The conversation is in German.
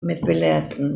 mit Belehrten